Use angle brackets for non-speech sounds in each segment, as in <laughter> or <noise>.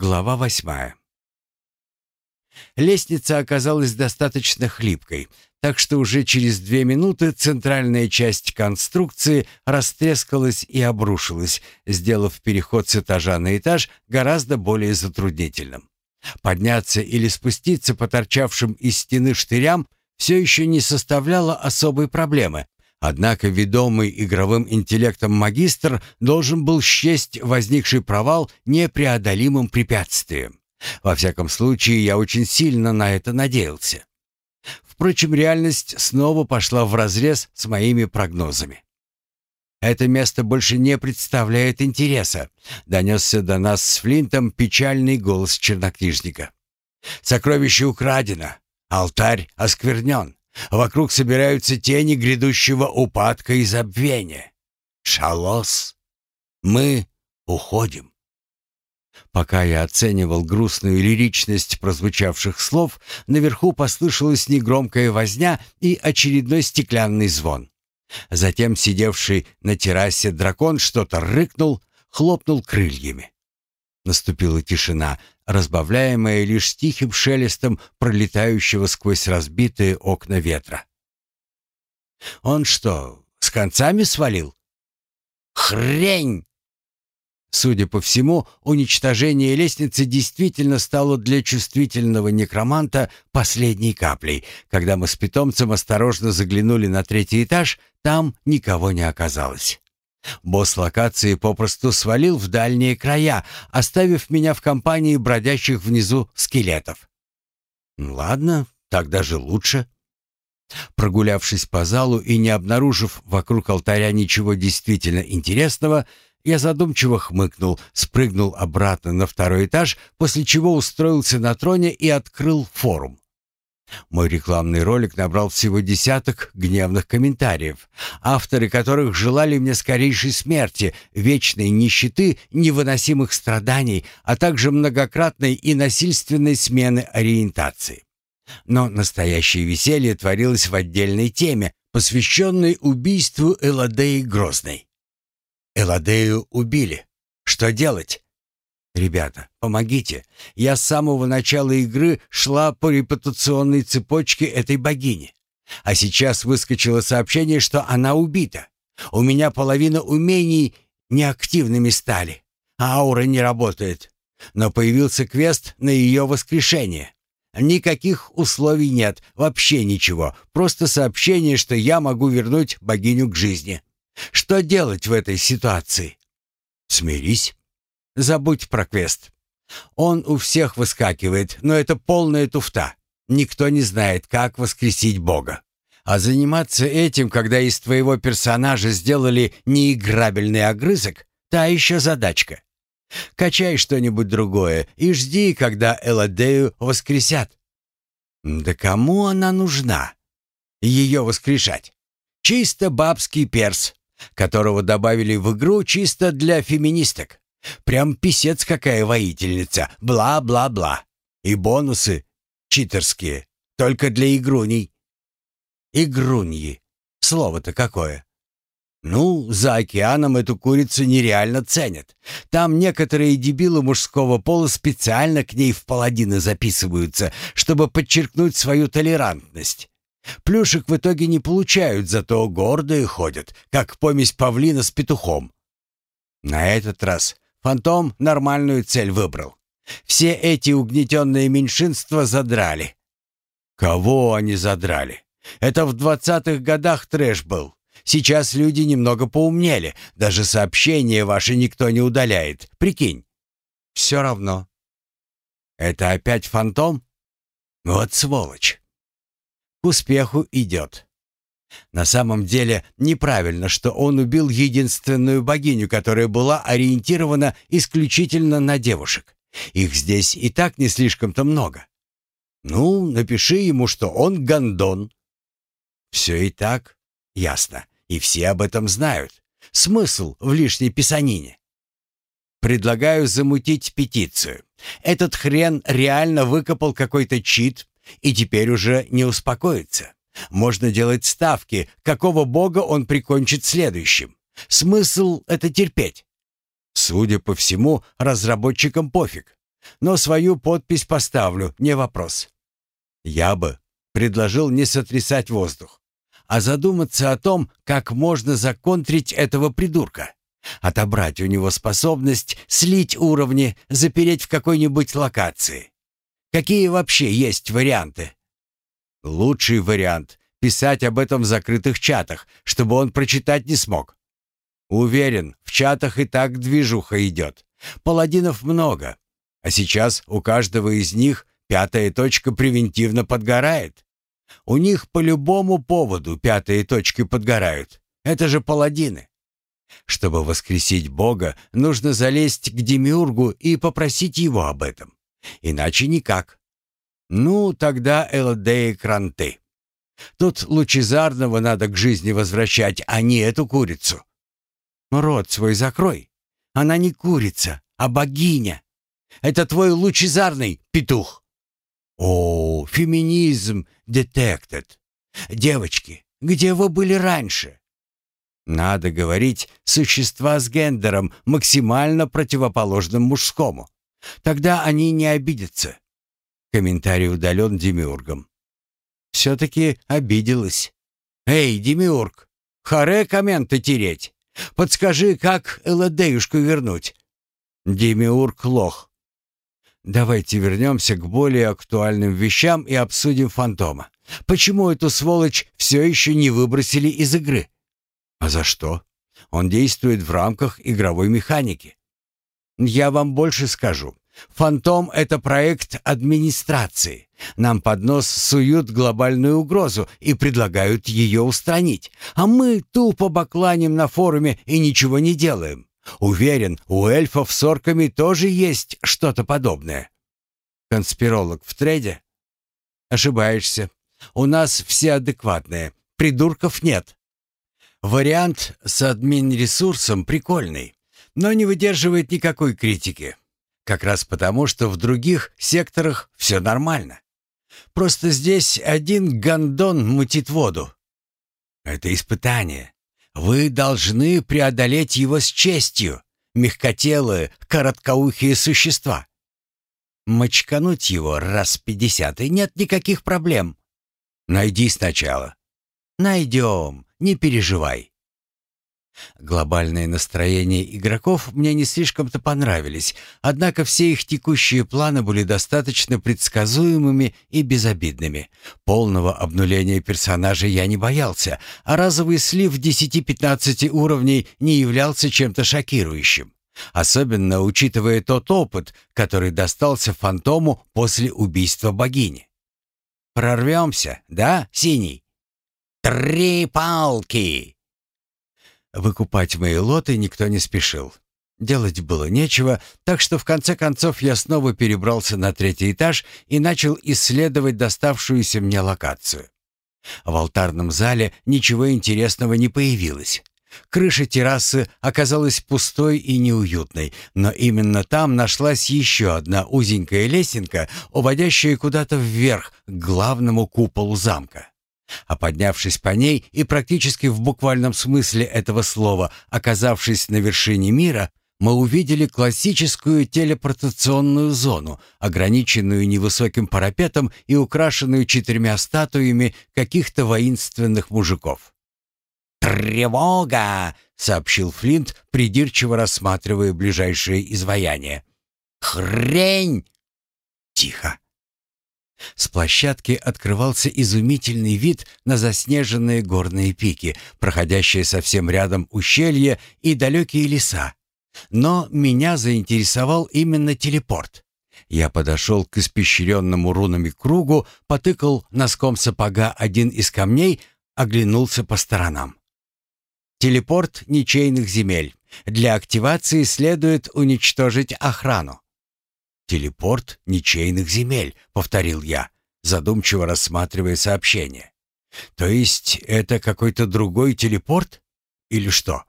Глава восьмая. Лестница оказалась достаточно хлипкой, так что уже через две минуты центральная часть конструкции растрескалась и обрушилась, сделав переход с этажа на этаж гораздо более затруднительным. Подняться или спуститься по торчавшим из стены штырям все еще не составляло особой проблемы, Однако ведомый игровым интеллектом магистр должен был счесть возникший провал непреодолимым препятствием. Во всяком случае, я очень сильно на это надеялся. Впрочем, реальность снова пошла вразрез с моими прогнозами. «Это место больше не представляет интереса», — донесся до нас с Флинтом печальный голос чернокнижника. «Сокровище украдено, алтарь осквернен, вокруг собираются тени грядущего упадка и забвения. Шалос, мы уходим». Пока я оценивал грустную лиричность прозвучавших слов, наверху послышалась негромкая возня и очередной стеклянный звон. Затем сидевший на террасе дракон что-то рыкнул, хлопнул крыльями. Наступила тишина, разбавляемая лишь тихим шелестом пролетающего сквозь разбитые окна ветра. «Он что, с концами свалил?» «Хрень!» Судя по всему, уничтожение лестницы действительно стало для чувствительного некроманта последней каплей. Когда мы с питомцем осторожно заглянули на третий этаж, там никого не оказалось. Босс локации попросту свалил в дальние края, оставив меня в компании бродящих внизу скелетов. Ладно, так даже лучше. Прогулявшись по залу и не обнаружив вокруг алтаря ничего действительно интересного, я задумчиво хмыкнул, спрыгнул обратно на второй этаж, после чего устроился на троне и открыл форум. Мой рекламный ролик набрал всего десяток гневных комментариев, авторы которых желали мне скорейшей смерти, вечной нищеты, невыносимых страданий, а также многократной и насильственной смены ориентации. Но настоящее веселье творилось в отдельной теме, посвященной убийству Эладеи Грозной. Эладею убили. Что делать? Ребята, помогите. Я с самого начала игры шла по репутационной цепочке этой богини. А сейчас выскочило сообщение, что она убита. У меня половина умений неактивными стали. А аура не работает. Но появился квест на ее воскрешение. Никаких условий нет, вообще ничего. Просто сообщение, что я могу вернуть богиню к жизни. Что делать в этой ситуации? Смирись. Забудь про квест. Он у всех выскакивает, но это полная туфта. Никто не знает, как воскресить Бога. А заниматься этим, когда из твоего персонажа сделали неиграбельный огрызок, та еще задачка. Качай что-нибудь другое и жди, когда Эладею воскресят. Да кому она нужна? Ее воскрешать. Чисто бабский перс которого добавили в игру чисто для феминисток. Прям писец какая воительница, бла-бла-бла. И бонусы читерские, только для игруней. Игруньи. Слово-то какое. Ну, за океаном эту курицу нереально ценят. Там некоторые дебилы мужского пола специально к ней в паладины записываются, чтобы подчеркнуть свою толерантность. Плюшек в итоге не получают, зато гордые ходят, как помесь павлина с петухом. На этот раз фантом нормальную цель выбрал. Все эти угнетенные меньшинства задрали. Кого они задрали? Это в двадцатых годах трэш был. Сейчас люди немного поумнели. Даже сообщения ваши никто не удаляет. Прикинь. Все равно. Это опять фантом? Вот сволочь к успеху идет. На самом деле неправильно, что он убил единственную богиню, которая была ориентирована исключительно на девушек. Их здесь и так не слишком-то много. Ну, напиши ему, что он гондон. Все и так ясно, и все об этом знают. Смысл в лишней писанине. Предлагаю замутить петицию. Этот хрен реально выкопал какой-то чит, и теперь уже не успокоится. Можно делать ставки, какого бога он прикончит следующим. Смысл — это терпеть. Судя по всему, разработчикам пофиг. Но свою подпись поставлю, не вопрос. Я бы предложил не сотрясать воздух, а задуматься о том, как можно законтрить этого придурка. Отобрать у него способность слить уровни, запереть в какой-нибудь локации. Какие вообще есть варианты? Лучший вариант — писать об этом в закрытых чатах, чтобы он прочитать не смог. Уверен, в чатах и так движуха идет. Паладинов много. А сейчас у каждого из них пятая точка превентивно подгорает. У них по любому поводу пятые точки подгорают. Это же паладины. Чтобы воскресить Бога, нужно залезть к Демиургу и попросить его об этом. Иначе никак. Ну, тогда Элодеи Кранты. Тут лучезарного надо к жизни возвращать, а не эту курицу. Рот свой закрой. Она не курица, а богиня. Это твой лучезарный петух. О, феминизм детектед. Девочки, где вы были раньше? Надо говорить существа с гендером, максимально противоположным мужскому. Тогда они не обидятся. Комментарий удален Демиургом. Все-таки обиделась. «Эй, Демиург, харе комменты тереть. Подскажи, как Элладеюшку вернуть?» Демиург лох. Давайте вернемся к более актуальным вещам и обсудим фантома. Почему эту сволочь все еще не выбросили из игры? А за что? Он действует в рамках игровой механики. Я вам больше скажу. «Фантом» — это проект администрации. Нам под нос суют глобальную угрозу и предлагают ее устранить. А мы тупо бакланим на форуме и ничего не делаем. Уверен, у эльфов с орками тоже есть что-то подобное. Конспиролог в треде? Ошибаешься. У нас все адекватные. Придурков нет. Вариант с админ-ресурсом прикольный, но не выдерживает никакой критики. Как раз потому, что в других секторах все нормально. Просто здесь один гондон мутит воду. Это испытание. Вы должны преодолеть его с честью, мягкотелые, короткоухие существа. Мочкануть его раз пятьдесят, и нет никаких проблем. Найди сначала. Найдем. Не переживай. Глобальные настроения игроков мне не слишком-то понравились, однако все их текущие планы были достаточно предсказуемыми и безобидными. Полного обнуления персонажа я не боялся, а разовый слив 10-15 уровней не являлся чем-то шокирующим. Особенно учитывая тот опыт, который достался фантому после убийства богини. «Прорвемся, да, Синий?» «Три палки!» Выкупать мои лоты никто не спешил. Делать было нечего, так что в конце концов я снова перебрался на третий этаж и начал исследовать доставшуюся мне локацию. В алтарном зале ничего интересного не появилось. Крыша террасы оказалась пустой и неуютной, но именно там нашлась еще одна узенькая лесенка, уводящая куда-то вверх к главному куполу замка. А поднявшись по ней и практически в буквальном смысле этого слова оказавшись на вершине мира, мы увидели классическую телепортационную зону, ограниченную невысоким парапетом и украшенную четырьмя статуями каких-то воинственных мужиков. «Тревога!» — сообщил Флинт, придирчиво рассматривая ближайшее изваяние. «Хрень!» «Тихо!» С площадки открывался изумительный вид на заснеженные горные пики, проходящие совсем рядом ущелья и далекие леса. Но меня заинтересовал именно телепорт. Я подошел к испещренному рунами кругу, потыкал носком сапога один из камней, оглянулся по сторонам. Телепорт ничейных земель. Для активации следует уничтожить охрану. «Телепорт ничейных земель», — повторил я, задумчиво рассматривая сообщение. «То есть это какой-то другой телепорт? Или что?»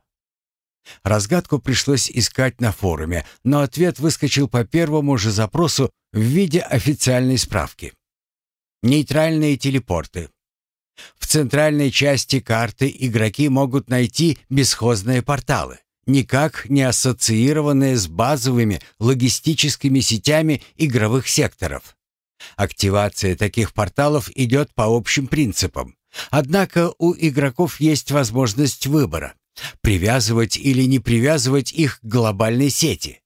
Разгадку пришлось искать на форуме, но ответ выскочил по первому же запросу в виде официальной справки. Нейтральные телепорты. В центральной части карты игроки могут найти бесхозные порталы. Никак не ассоциированные с базовыми логистическими сетями игровых секторов. Активация таких порталов идет по общим принципам. Однако у игроков есть возможность выбора – привязывать или не привязывать их к глобальной сети.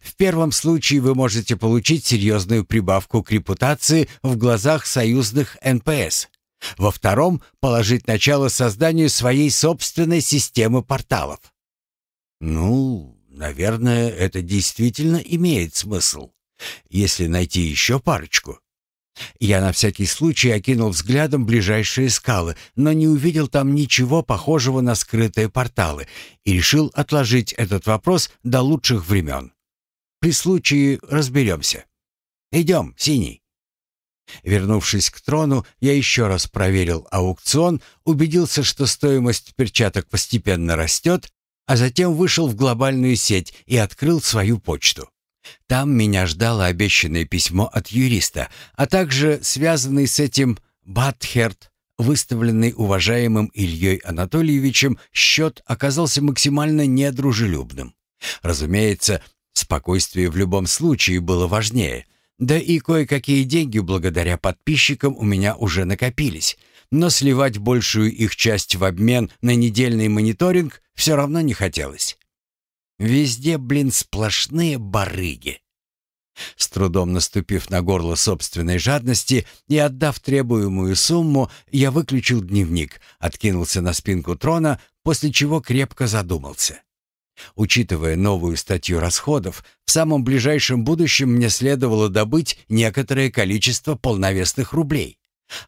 В первом случае вы можете получить серьезную прибавку к репутации в глазах союзных НПС. Во втором – положить начало созданию своей собственной системы порталов. Ну, наверное, это действительно имеет смысл. Если найти еще парочку. Я на всякий случай окинул взглядом ближайшие скалы, но не увидел там ничего похожего на скрытые порталы и решил отложить этот вопрос до лучших времен. При случае разберемся. Идем, Синий. Вернувшись к трону, я еще раз проверил аукцион, убедился, что стоимость перчаток постепенно растет, а затем вышел в глобальную сеть и открыл свою почту. Там меня ждало обещанное письмо от юриста, а также связанный с этим Батхерт, выставленный уважаемым Ильей Анатольевичем, счет оказался максимально недружелюбным. Разумеется, Спокойствие в любом случае было важнее. Да и кое-какие деньги благодаря подписчикам у меня уже накопились. Но сливать большую их часть в обмен на недельный мониторинг все равно не хотелось. Везде, блин, сплошные барыги. С трудом наступив на горло собственной жадности и отдав требуемую сумму, я выключил дневник, откинулся на спинку трона, после чего крепко задумался. Учитывая новую статью расходов, в самом ближайшем будущем мне следовало добыть некоторое количество полновесных рублей.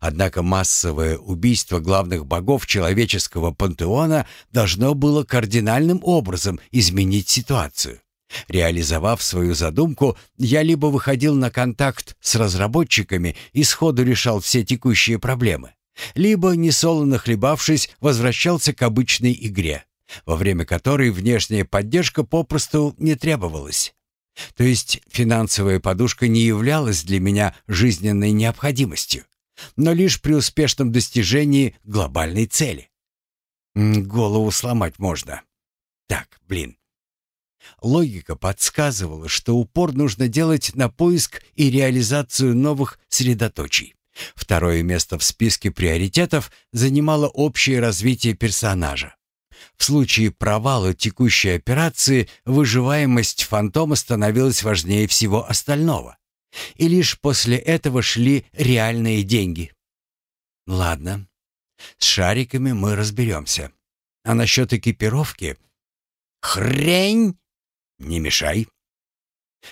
Однако массовое убийство главных богов человеческого пантеона должно было кардинальным образом изменить ситуацию. Реализовав свою задумку, я либо выходил на контакт с разработчиками и сходу решал все текущие проблемы, либо, несолоно хлебавшись, возвращался к обычной игре во время которой внешняя поддержка попросту не требовалась. То есть финансовая подушка не являлась для меня жизненной необходимостью, но лишь при успешном достижении глобальной цели. Голову сломать можно. Так, блин. Логика подсказывала, что упор нужно делать на поиск и реализацию новых средоточий. Второе место в списке приоритетов занимало общее развитие персонажа. В случае провала текущей операции выживаемость фантома становилась важнее всего остального. И лишь после этого шли реальные деньги. Ладно, с шариками мы разберемся. А насчет экипировки? Хрень! Не мешай.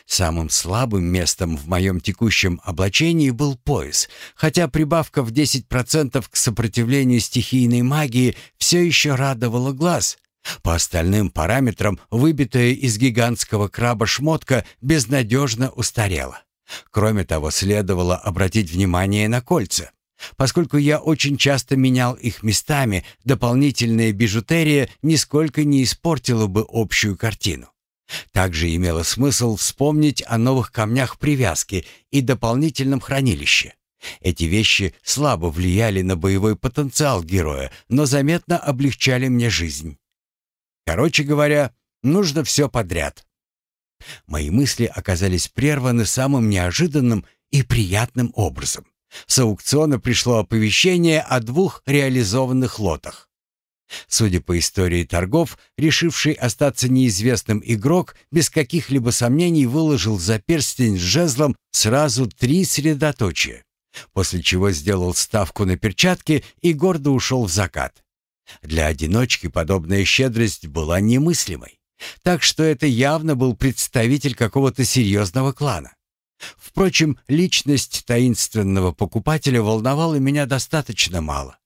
Самым слабым местом в моем текущем облачении был пояс, хотя прибавка в 10% к сопротивлению стихийной магии все еще радовала глаз. По остальным параметрам выбитая из гигантского краба шмотка безнадежно устарела. Кроме того, следовало обратить внимание на кольца. Поскольку я очень часто менял их местами, дополнительная бижутерия нисколько не испортила бы общую картину. Также имело смысл вспомнить о новых камнях привязки и дополнительном хранилище. Эти вещи слабо влияли на боевой потенциал героя, но заметно облегчали мне жизнь. Короче говоря, нужно все подряд. Мои мысли оказались прерваны самым неожиданным и приятным образом. С аукциона пришло оповещение о двух реализованных лотах. Судя по истории торгов, решивший остаться неизвестным игрок без каких-либо сомнений выложил за перстень с жезлом сразу три средоточия, после чего сделал ставку на перчатки и гордо ушел в закат. Для одиночки подобная щедрость была немыслимой, так что это явно был представитель какого-то серьезного клана. Впрочем, личность таинственного покупателя волновала меня достаточно мало.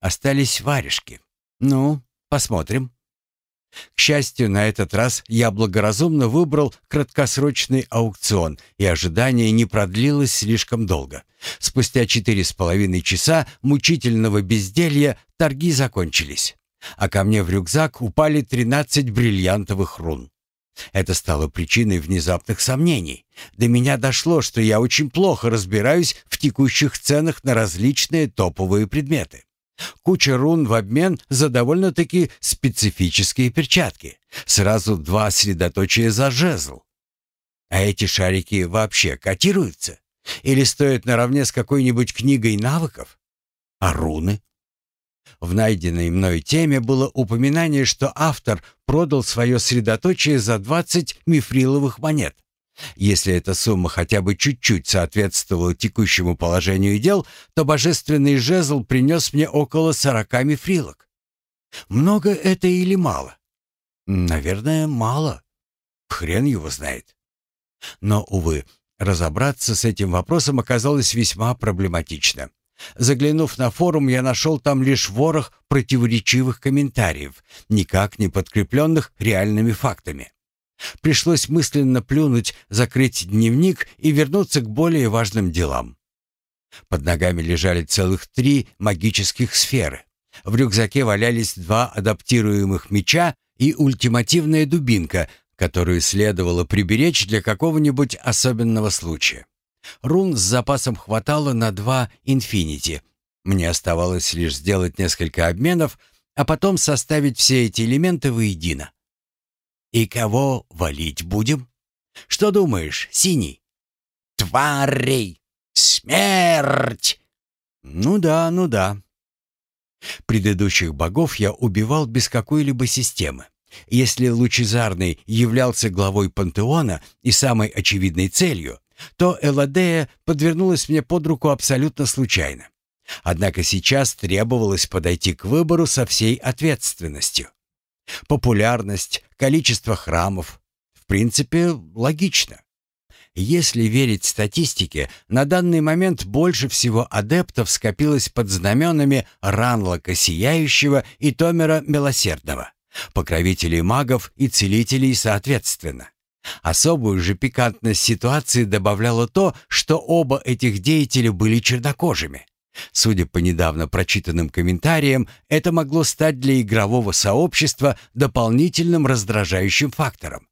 Остались варежки. Ну, посмотрим. К счастью, на этот раз я благоразумно выбрал краткосрочный аукцион, и ожидание не продлилось слишком долго. Спустя четыре с половиной часа мучительного безделья торги закончились, а ко мне в рюкзак упали тринадцать бриллиантовых рун. Это стало причиной внезапных сомнений. До меня дошло, что я очень плохо разбираюсь в текущих ценах на различные топовые предметы. Куча рун в обмен за довольно-таки специфические перчатки. Сразу два средоточия за жезл. А эти шарики вообще котируются? Или стоят наравне с какой-нибудь книгой навыков? А руны? В найденной мной теме было упоминание, что автор продал свое средоточие за 20 мифриловых монет. Если эта сумма хотя бы чуть-чуть соответствовала текущему положению дел, то божественный жезл принес мне около 40 мифрилок. Много это или мало? Наверное, мало. Хрен его знает. Но, увы, разобраться с этим вопросом оказалось весьма проблематично. Заглянув на форум, я нашел там лишь ворох противоречивых комментариев, никак не подкрепленных реальными фактами. Пришлось мысленно плюнуть, закрыть дневник и вернуться к более важным делам. Под ногами лежали целых три магических сферы. В рюкзаке валялись два адаптируемых меча и ультимативная дубинка, которую следовало приберечь для какого-нибудь особенного случая. Рун с запасом хватало на два «Инфинити». Мне оставалось лишь сделать несколько обменов, а потом составить все эти элементы воедино. «И кого валить будем? Что думаешь, Синий?» «Тварей! Смерть!» «Ну да, ну да». Предыдущих богов я убивал без какой-либо системы. Если Лучезарный являлся главой пантеона и самой очевидной целью, то Эладея подвернулась мне под руку абсолютно случайно. Однако сейчас требовалось подойти к выбору со всей ответственностью. Популярность, количество храмов. В принципе, логично. Если верить статистике, на данный момент больше всего адептов скопилось под знаменами Ранлока Сияющего и Томера Милосердного, покровителей магов и целителей соответственно. Особую же пикантность ситуации добавляло то, что оба этих деятеля были чернокожими. Судя по недавно прочитанным комментариям, это могло стать для игрового сообщества дополнительным раздражающим фактором.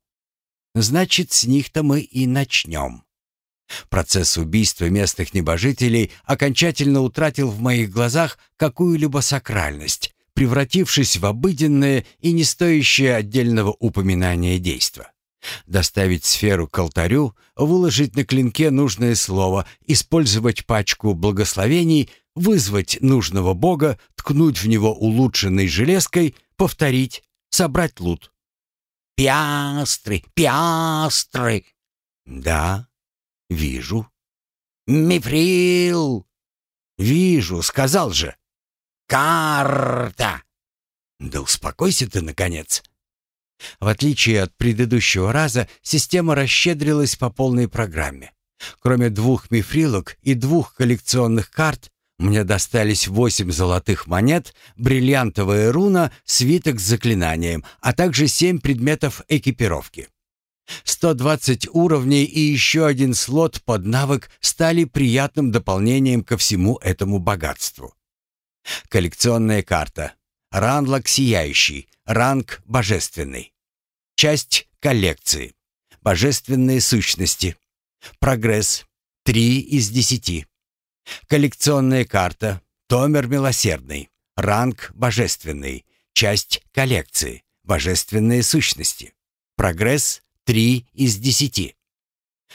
Значит, с них-то мы и начнем. Процесс убийства местных небожителей окончательно утратил в моих глазах какую-либо сакральность, превратившись в обыденное и не стоящее отдельного упоминания действо. Доставить сферу к алтарю, выложить на клинке нужное слово, использовать пачку благословений, вызвать нужного бога, ткнуть в него улучшенной железкой, повторить, собрать лут. «Пиастры! Пиастры!» «Да, вижу». «Мифрил!» «Вижу, сказал же». «Карта!» «Да успокойся ты, наконец!» В отличие от предыдущего раза, система расщедрилась по полной программе. Кроме двух мифрилок и двух коллекционных карт, мне достались восемь золотых монет, бриллиантовая руна, свиток с заклинанием, а также семь предметов экипировки. 120 уровней и еще один слот под навык стали приятным дополнением ко всему этому богатству. Коллекционная карта. Ранлок Сияющий. Ранг Божественный. Часть коллекции. Божественные сущности. Прогресс. Три из десяти. Коллекционная карта. Томер Милосердный. Ранг Божественный. Часть коллекции. Божественные сущности. Прогресс. Три из десяти.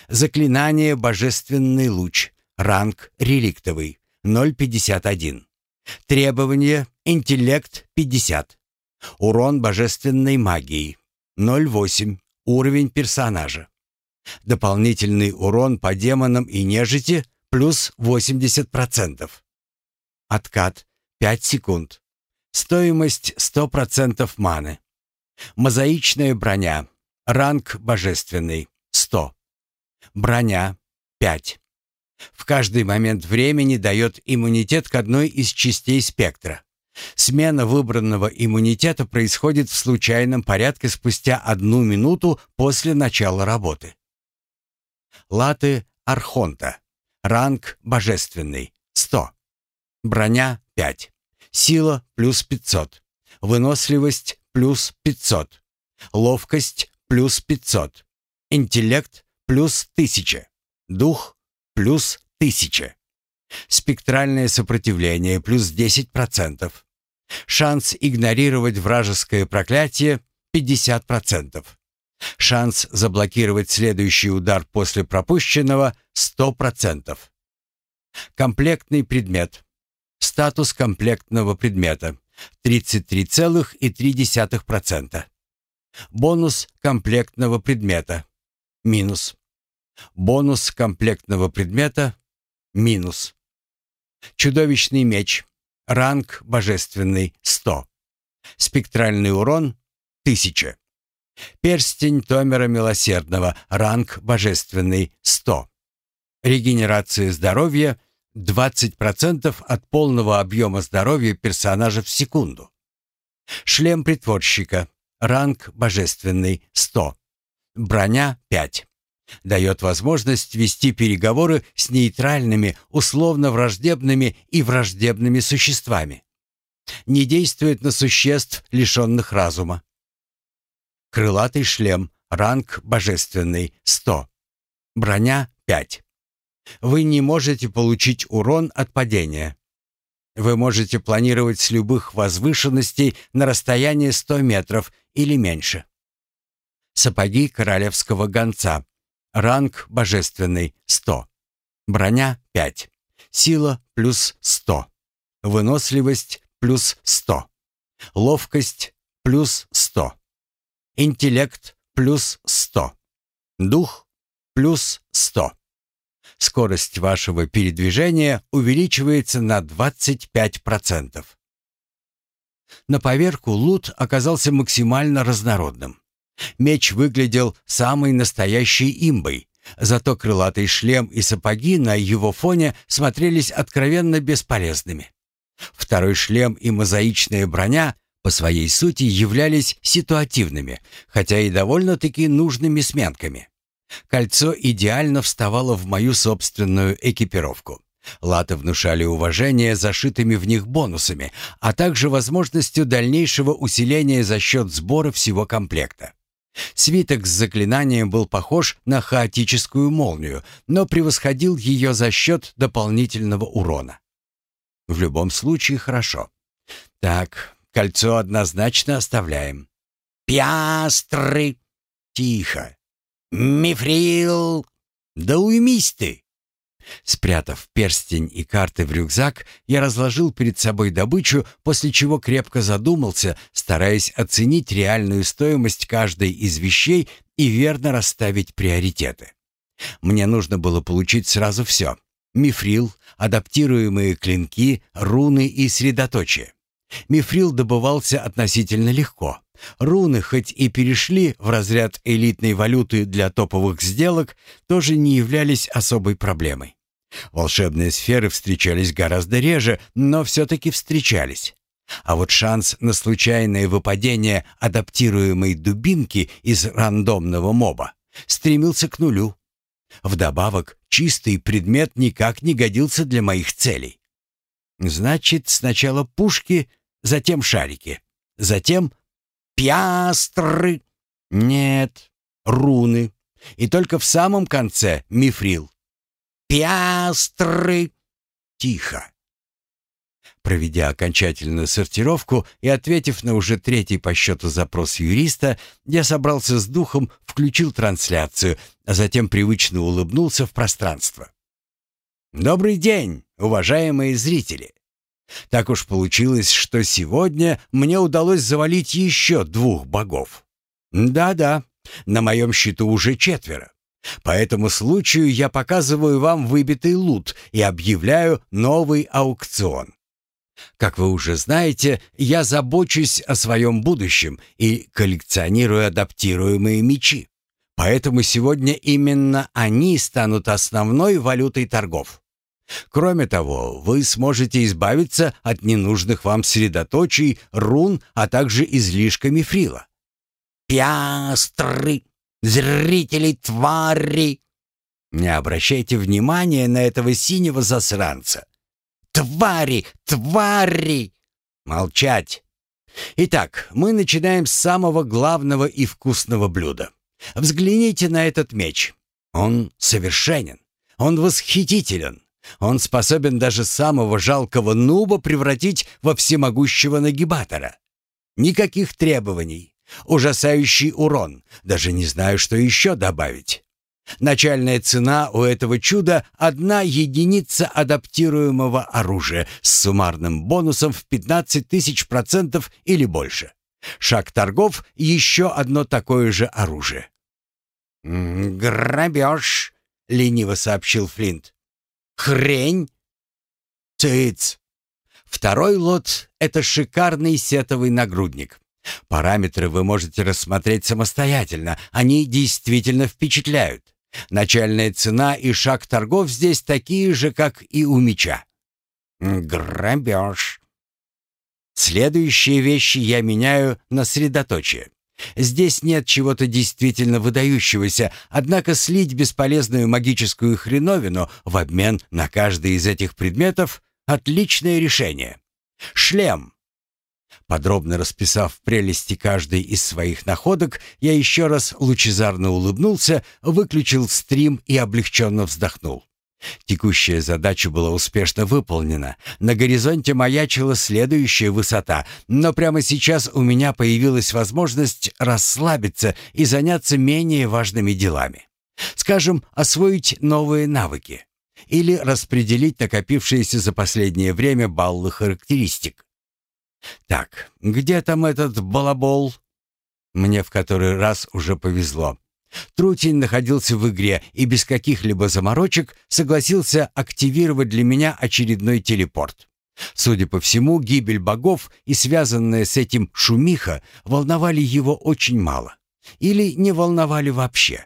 Заклинание Божественный луч. Ранг реликтовый. 0,51. Требование интеллект 50. Урон божественной магии 0,8. Уровень персонажа. Дополнительный урон по демонам и нежити плюс 80%. Откат 5 секунд. Стоимость 100% маны. Мозаичная броня. Ранг божественный 100. Броня 5. В каждый момент времени дает иммунитет к одной из частей спектра. Смена выбранного иммунитета происходит в случайном порядке спустя одну минуту после начала работы. Латы Архонта. Ранг Божественный. 100. Броня 5. Сила плюс 500. Выносливость плюс 500. Ловкость плюс 500. Интеллект плюс 1000. Дух плюс 1000. Спектральное сопротивление плюс 10%. Шанс игнорировать вражеское проклятие 50%. Шанс заблокировать следующий удар после пропущенного 100%. Комплектный предмет. Статус комплектного предмета 33,3%. Бонус комплектного предмета минус. Бонус комплектного предмета минус. Чудовищный меч. Ранг божественный 100. Спектральный урон 1000. Перстень Томера Милосердного. Ранг божественный 100. Регенерация здоровья 20% от полного объема здоровья персонажа в секунду. Шлем притворщика. Ранг божественный 100. Броня 5. Дает возможность вести переговоры с нейтральными, условно враждебными и враждебными существами. Не действует на существ, лишенных разума. Крылатый шлем. Ранг божественный 100. Броня 5. Вы не можете получить урон от падения. Вы можете планировать с любых возвышенностей на расстояние 100 метров или меньше. Сапоги королевского гонца. Ранг божественный 100. Броня 5. Сила плюс 100. Выносливость плюс 100. Ловкость плюс 100. Интеллект плюс 100. Дух плюс 100. Скорость вашего передвижения увеличивается на 25%. На поверку лут оказался максимально разнородным. Меч выглядел самой настоящей имбой, зато крылатый шлем и сапоги на его фоне смотрелись откровенно бесполезными. Второй шлем и мозаичная броня по своей сути являлись ситуативными, хотя и довольно-таки нужными сменками. Кольцо идеально вставало в мою собственную экипировку. Латы внушали уважение зашитыми в них бонусами, а также возможностью дальнейшего усиления за счет сбора всего комплекта. Свиток с заклинанием был похож на хаотическую молнию, но превосходил ее за счет дополнительного урона. В любом случае хорошо. Так, кольцо однозначно оставляем. «Пиастры!» «Тихо!» «Мифрил!» «Да уймись ты!» Спрятав перстень и карты в рюкзак, я разложил перед собой добычу, после чего крепко задумался, стараясь оценить реальную стоимость каждой из вещей и верно расставить приоритеты. Мне нужно было получить сразу все. Мифрил, адаптируемые клинки, руны и средоточие. Мифрил добывался относительно легко. Руны, хоть и перешли в разряд элитной валюты для топовых сделок, тоже не являлись особой проблемой. Волшебные сферы встречались гораздо реже, но все-таки встречались. А вот шанс на случайное выпадение адаптируемой дубинки из рандомного моба стремился к нулю. Вдобавок, чистый предмет никак не годился для моих целей. Значит, сначала пушки, затем шарики, затем пиастры. Нет, руны. И только в самом конце мифрил. Пиастры!» Тихо. Проведя окончательную сортировку и ответив на уже третий по счету запрос юриста, я собрался с духом, включил трансляцию, а затем привычно улыбнулся в пространство. «Добрый день, уважаемые зрители! Так уж получилось, что сегодня мне удалось завалить еще двух богов. Да-да, на моем счету уже четверо. По этому случаю я показываю вам выбитый лут и объявляю новый аукцион. Как вы уже знаете, я забочусь о своем будущем и коллекционирую адаптируемые мечи. Поэтому сегодня именно они станут основной валютой торгов. Кроме того, вы сможете избавиться от ненужных вам средоточий, рун, а также излишка мифрила. «Пиастры!» Зрители твари! Не обращайте внимания на этого синего засранца. Твари! Твари! Молчать! Итак, мы начинаем с самого главного и вкусного блюда. Взгляните на этот меч. Он совершенен. Он восхитителен. Он способен даже самого жалкого нуба превратить во всемогущего нагибатора. Никаких требований. Ужасающий урон. Даже не знаю, что еще добавить. Начальная цена у этого чуда — одна единица адаптируемого оружия с суммарным бонусом в 15 тысяч процентов или больше. Шаг торгов — еще одно такое же оружие. «Грабеж», — лениво сообщил Флинт. «Хрень!» «Цыц!» Второй лот — это шикарный сетовый нагрудник. Параметры вы можете рассмотреть самостоятельно. Они действительно впечатляют. Начальная цена и шаг торгов здесь такие же, как и у меча. Грабеж. Следующие вещи я меняю на средоточие. Здесь нет чего-то действительно выдающегося, однако слить бесполезную магическую хреновину в обмен на каждый из этих предметов — отличное решение. Шлем. Подробно расписав прелести каждой из своих находок, я еще раз лучезарно улыбнулся, выключил стрим и облегченно вздохнул. Текущая задача была успешно выполнена. На горизонте маячила следующая высота, но прямо сейчас у меня появилась возможность расслабиться и заняться менее важными делами. Скажем, освоить новые навыки или распределить накопившиеся за последнее время баллы характеристик. Так, где там этот балабол? Мне в который раз уже повезло. Трутень находился в игре и без каких-либо заморочек согласился активировать для меня очередной телепорт. Судя по всему, гибель богов и связанная с этим шумиха волновали его очень мало. Или не волновали вообще.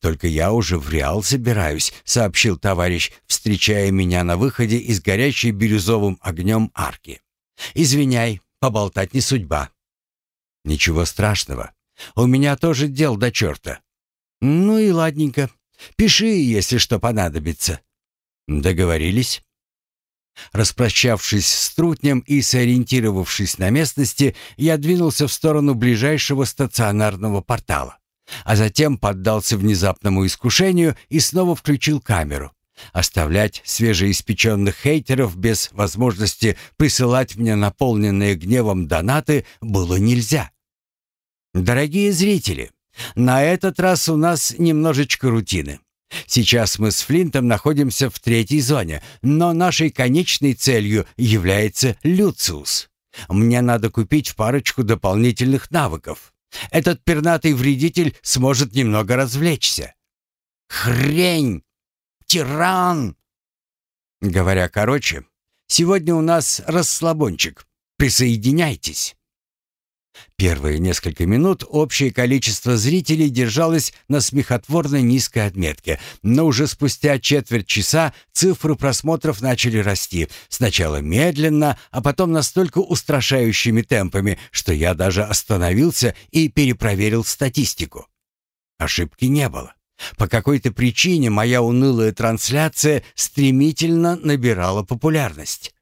«Только я уже в Реал собираюсь», — сообщил товарищ, встречая меня на выходе из горящей бирюзовым огнем арки. «Извиняй, поболтать не судьба». «Ничего страшного. У меня тоже дел до черта». «Ну и ладненько. Пиши, если что понадобится». «Договорились?» Распрощавшись с трутнем и сориентировавшись на местности, я двинулся в сторону ближайшего стационарного портала, а затем поддался внезапному искушению и снова включил камеру. Оставлять свежеиспеченных хейтеров без возможности присылать мне наполненные гневом донаты было нельзя. Дорогие зрители, на этот раз у нас немножечко рутины. Сейчас мы с Флинтом находимся в третьей зоне, но нашей конечной целью является Люциус. Мне надо купить парочку дополнительных навыков. Этот пернатый вредитель сможет немного развлечься. Хрень! Тиран! Говоря короче, сегодня у нас расслабончик. Присоединяйтесь. Первые несколько минут общее количество зрителей держалось на смехотворно низкой отметке, но уже спустя четверть часа цифры просмотров начали расти, сначала медленно, а потом настолько устрашающими темпами, что я даже остановился и перепроверил статистику. Ошибки не было. По какой-то причине моя унылая трансляция стремительно набирала популярность.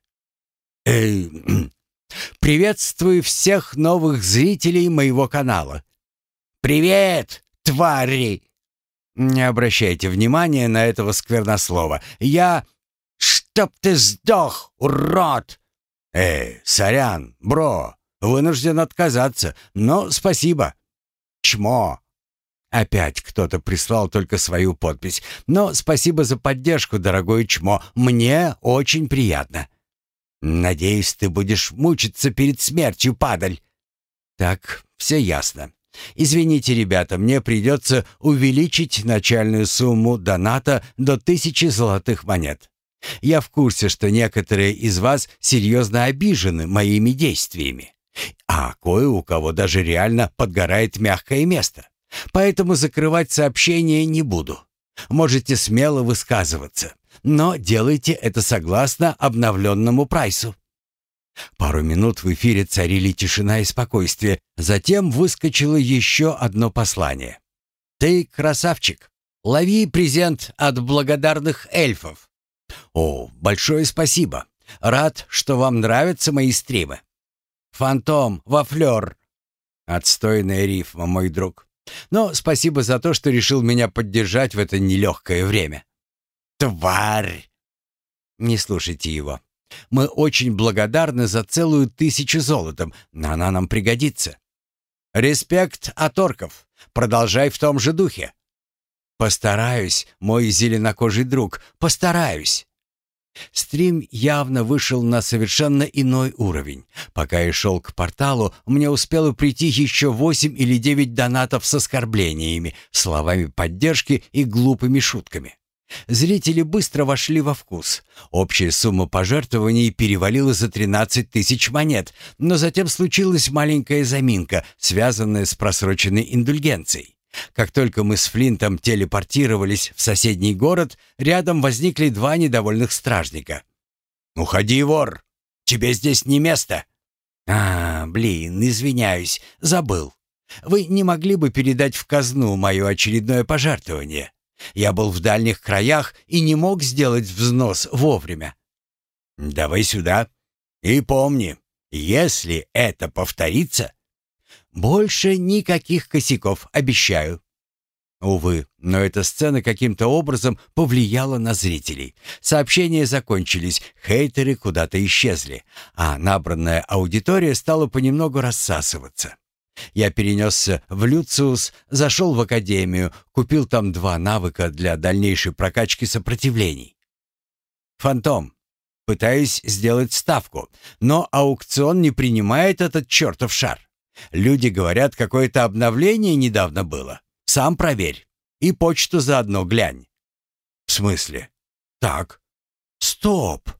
«Эй, <clears throat> Приветствую всех новых зрителей моего канала. Привет, твари! Не обращайте внимания на этого сквернослова. Я... Чтоб ты сдох, урод! Эй, сорян, бро, вынужден отказаться, но спасибо. Чмо. Опять кто-то прислал только свою подпись. Но спасибо за поддержку, дорогой Чмо. Мне очень приятно. «Надеюсь, ты будешь мучиться перед смертью, падаль!» «Так, все ясно. Извините, ребята, мне придется увеличить начальную сумму доната до тысячи золотых монет. Я в курсе, что некоторые из вас серьезно обижены моими действиями, а кое у кого даже реально подгорает мягкое место. Поэтому закрывать сообщения не буду. Можете смело высказываться но делайте это согласно обновленному прайсу». Пару минут в эфире царили тишина и спокойствие. Затем выскочило еще одно послание. «Ты красавчик! Лови презент от благодарных эльфов!» «О, большое спасибо! Рад, что вам нравятся мои стримы!» «Фантом, вафлер!» Отстойная рифма, мой друг. Но спасибо за то, что решил меня поддержать в это нелегкое время. «Тварь!» Не слушайте его. Мы очень благодарны за целую тысячу золотом, она нам пригодится. Респект от орков. Продолжай в том же духе. Постараюсь, мой зеленокожий друг, постараюсь. Стрим явно вышел на совершенно иной уровень. Пока я шел к порталу, мне успело прийти еще восемь или девять донатов с оскорблениями, словами поддержки и глупыми шутками. Зрители быстро вошли во вкус. Общая сумма пожертвований перевалила за 13 тысяч монет, но затем случилась маленькая заминка, связанная с просроченной индульгенцией. Как только мы с Флинтом телепортировались в соседний город, рядом возникли два недовольных стражника. «Уходи, вор! Тебе здесь не место!» «А, блин, извиняюсь, забыл. Вы не могли бы передать в казну мое очередное пожертвование? Я был в дальних краях и не мог сделать взнос вовремя». «Давай сюда. И помни, если это повторится, больше никаких косяков, обещаю. Увы, но эта сцена каким-то образом повлияла на зрителей. Сообщения закончились, хейтеры куда-то исчезли, а набранная аудитория стала понемногу рассасываться. Я перенесся в Люциус, зашел в академию, купил там два навыка для дальнейшей прокачки сопротивлений. Фантом. Пытаюсь сделать ставку, но аукцион не принимает этот чертов шар. Люди говорят, какое-то обновление недавно было. Сам проверь. И почту заодно глянь. В смысле? Так. Стоп.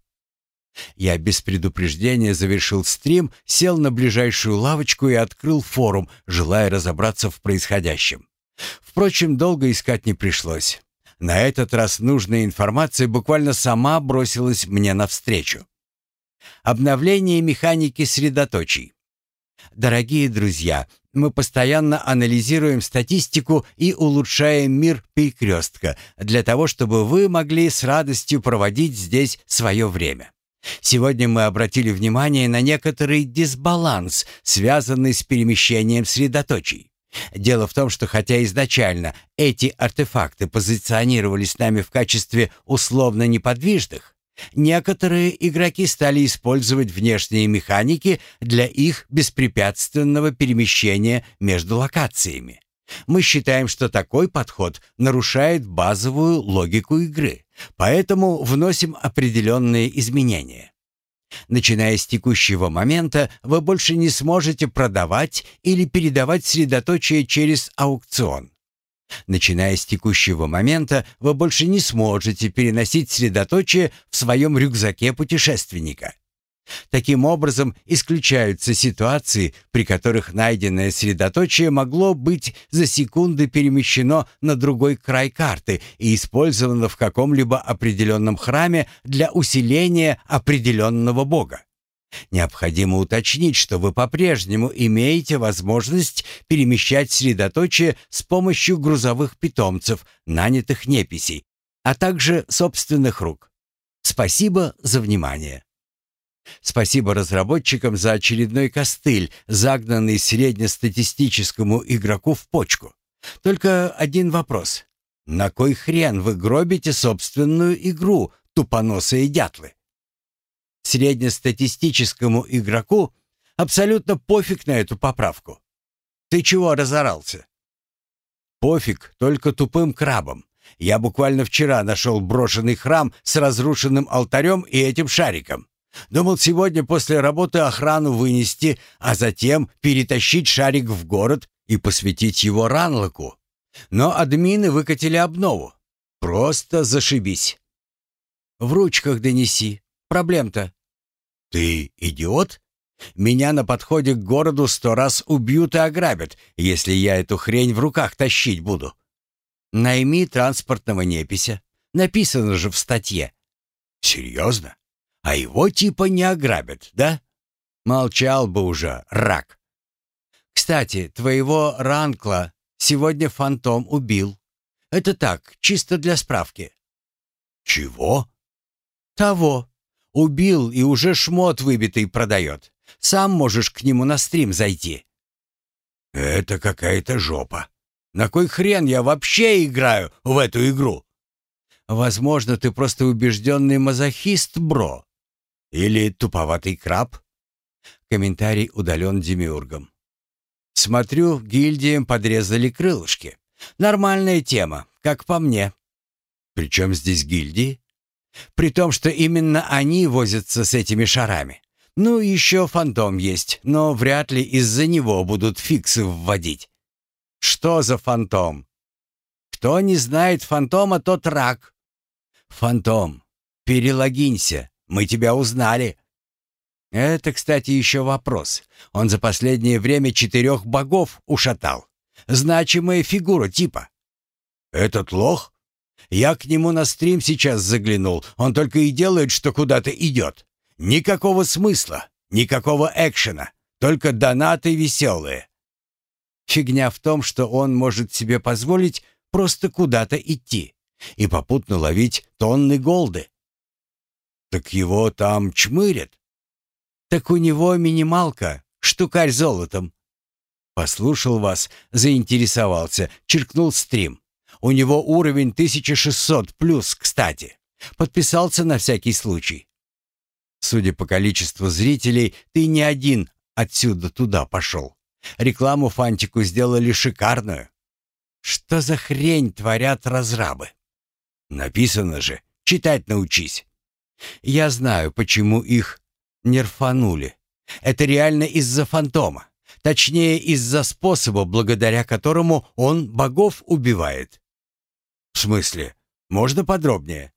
Я без предупреждения завершил стрим, сел на ближайшую лавочку и открыл форум, желая разобраться в происходящем. Впрочем, долго искать не пришлось. На этот раз нужная информация буквально сама бросилась мне навстречу. Обновление механики средоточий. Дорогие друзья, мы постоянно анализируем статистику и улучшаем мир перекрестка для того, чтобы вы могли с радостью проводить здесь свое время. Сегодня мы обратили внимание на некоторый дисбаланс, связанный с перемещением средоточий. Дело в том, что хотя изначально эти артефакты позиционировались нами в качестве условно неподвижных, Некоторые игроки стали использовать внешние механики для их беспрепятственного перемещения между локациями. Мы считаем, что такой подход нарушает базовую логику игры, поэтому вносим определенные изменения. Начиная с текущего момента, вы больше не сможете продавать или передавать средоточие через аукцион. Начиная с текущего момента, вы больше не сможете переносить средоточие в своем рюкзаке путешественника. Таким образом, исключаются ситуации, при которых найденное средоточие могло быть за секунды перемещено на другой край карты и использовано в каком-либо определенном храме для усиления определенного бога. Необходимо уточнить, что вы по-прежнему имеете возможность перемещать средоточие с помощью грузовых питомцев, нанятых неписей, а также собственных рук. Спасибо за внимание. Спасибо разработчикам за очередной костыль, загнанный среднестатистическому игроку в почку. Только один вопрос. На кой хрен вы гробите собственную игру, тупоносые дятлы? Среднестатистическому игроку абсолютно пофиг на эту поправку. Ты чего разорался? Пофиг только тупым крабам. Я буквально вчера нашел брошенный храм с разрушенным алтарем и этим шариком. Думал сегодня после работы охрану вынести, а затем перетащить шарик в город и посвятить его Ранлоку. Но админы выкатили обнову. Просто зашибись. В ручках донеси. Проблем-то. Ты идиот? Меня на подходе к городу сто раз убьют и ограбят, если я эту хрень в руках тащить буду. Найми транспортного непися. Написано же в статье. Серьезно? А его типа не ограбят, да? Молчал бы уже, рак. Кстати, твоего Ранкла сегодня фантом убил. Это так, чисто для справки. Чего? Того. Убил и уже шмот выбитый продает. Сам можешь к нему на стрим зайти. Это какая-то жопа. На кой хрен я вообще играю в эту игру? Возможно, ты просто убежденный мазохист, бро. Или туповатый краб. Комментарий удален Демиургом. Смотрю, гильдиям подрезали крылышки. Нормальная тема, как по мне. Причем здесь гильдии? При том, что именно они возятся с этими шарами. Ну, еще фантом есть, но вряд ли из-за него будут фиксы вводить. Что за фантом? Кто не знает фантома, тот рак. Фантом, перелогинься, мы тебя узнали. Это, кстати, еще вопрос. Он за последнее время четырех богов ушатал. Значимая фигура типа. Этот лох? Я к нему на стрим сейчас заглянул. Он только и делает, что куда-то идет. Никакого смысла, никакого экшена, только донаты веселые. Фигня в том, что он может себе позволить просто куда-то идти и попутно ловить тонны голды. Так его там чмырят. Так у него минималка, штукарь золотом. Послушал вас, заинтересовался, черкнул стрим. У него уровень 1600 плюс, кстати. Подписался на всякий случай. Судя по количеству зрителей, ты не один отсюда туда пошел. Рекламу Фантику сделали шикарную. Что за хрень творят разрабы? Написано же, читать научись. Я знаю, почему их нерфанули. Это реально из-за фантома. Точнее, из-за способа, благодаря которому он богов убивает. В смысле? Можно подробнее?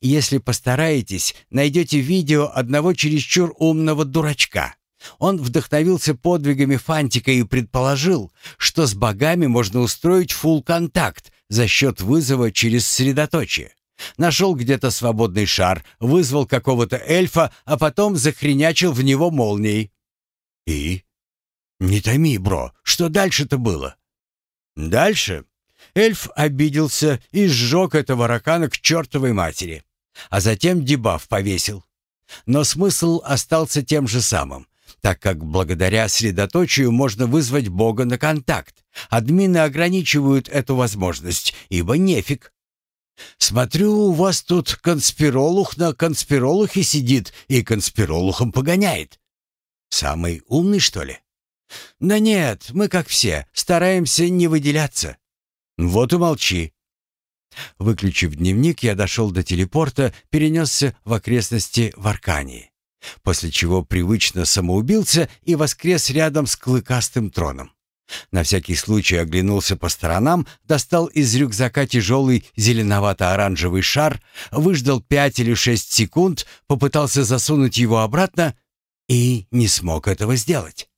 Если постараетесь, найдете видео одного чересчур умного дурачка. Он вдохновился подвигами Фантика и предположил, что с богами можно устроить фулл-контакт за счет вызова через средоточие. Нашел где-то свободный шар, вызвал какого-то эльфа, а потом захренячил в него молнией. И? Не томи, бро, что дальше-то было? Дальше? Эльф обиделся и сжег этого ракана к чертовой матери, а затем дебаф повесил. Но смысл остался тем же самым так как благодаря средоточию можно вызвать Бога на контакт. Админы ограничивают эту возможность, ибо нефиг. Смотрю, у вас тут конспиролух на конспиролухе сидит и конспиролухом погоняет. Самый умный, что ли? Да нет, мы как все, стараемся не выделяться. Вот и молчи. Выключив дневник, я дошел до телепорта, перенесся в окрестности Варкании после чего привычно самоубился и воскрес рядом с клыкастым троном. На всякий случай оглянулся по сторонам, достал из рюкзака тяжелый зеленовато-оранжевый шар, выждал пять или шесть секунд, попытался засунуть его обратно и не смог этого сделать.